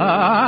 ah.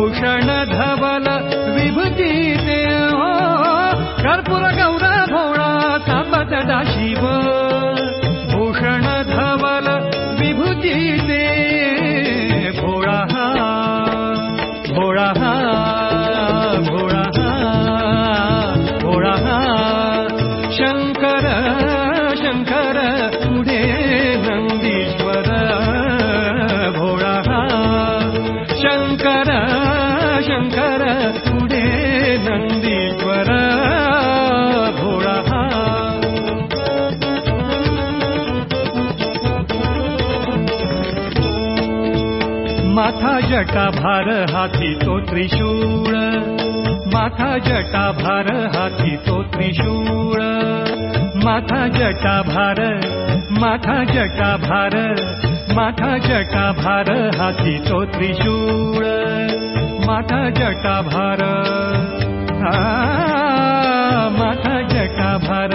भूषण धवल विभूती हो कर्पूर गौरा सांब सदा शिव भूषण धवल विभूती माथा भार हाथी तो त्रिशूळ। माथा भार हाथी तो त्रिशूळ। माथा भार माथा जटा भार माथा जटा भार हाथी तो त्रिशूळ। माथा भार माथा जटा भार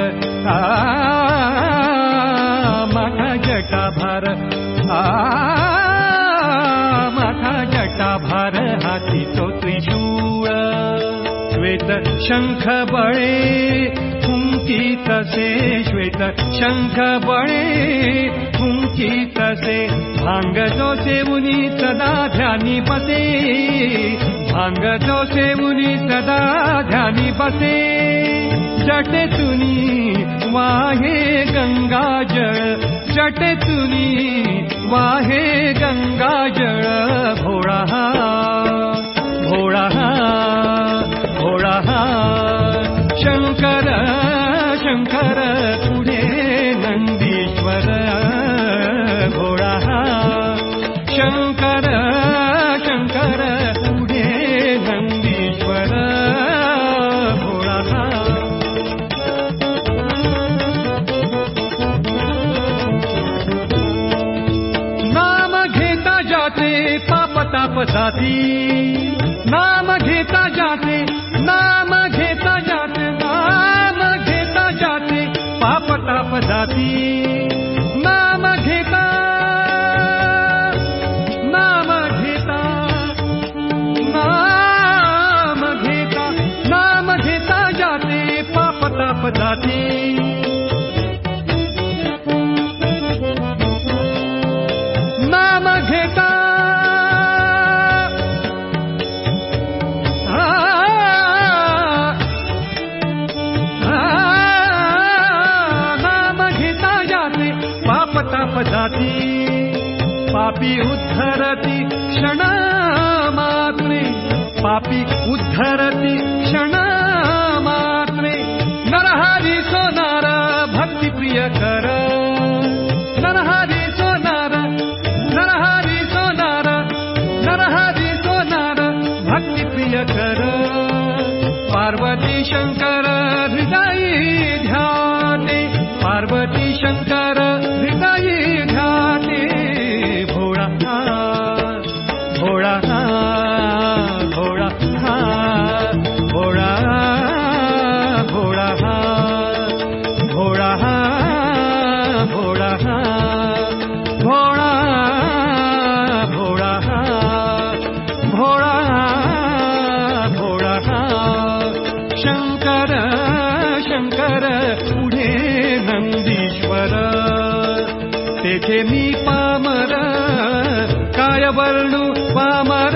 माथा जटा भार आ श्वेत शंख बळे फुंकी तसे श्वेत शंख बळे फुंकी तसे भांग जो सेवुनी सदा ध्यानी बसे भांग जो सेवुनी सदा ध्यानी बसे जटे तुनी वाहे गंगा जळ जटे तुनी वाहे गंगा नाम घेता जाते नाम घेता जाते नाम घेता जाते पाप ताप जाती। नाम घेता नाम घेता नाम घेता नाम घेता जाते पाप ताप जाती पापी उद्धरति क्षणमात्रे। पापी उद्धरति नरहरि सोनार भक्ति प्रिय कर। नरहरि सोनार नरहरि सोनार नरहरि सोनार भक्ति प्रिय कर। पार्वती शङ्कर శంకర శంకర पुढे नंदीश्वर तेथे मी पामर काय वर्णू पामर